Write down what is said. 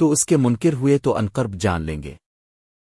تو اس کے منکر ہوئے تو انقرب جان لیں گے۔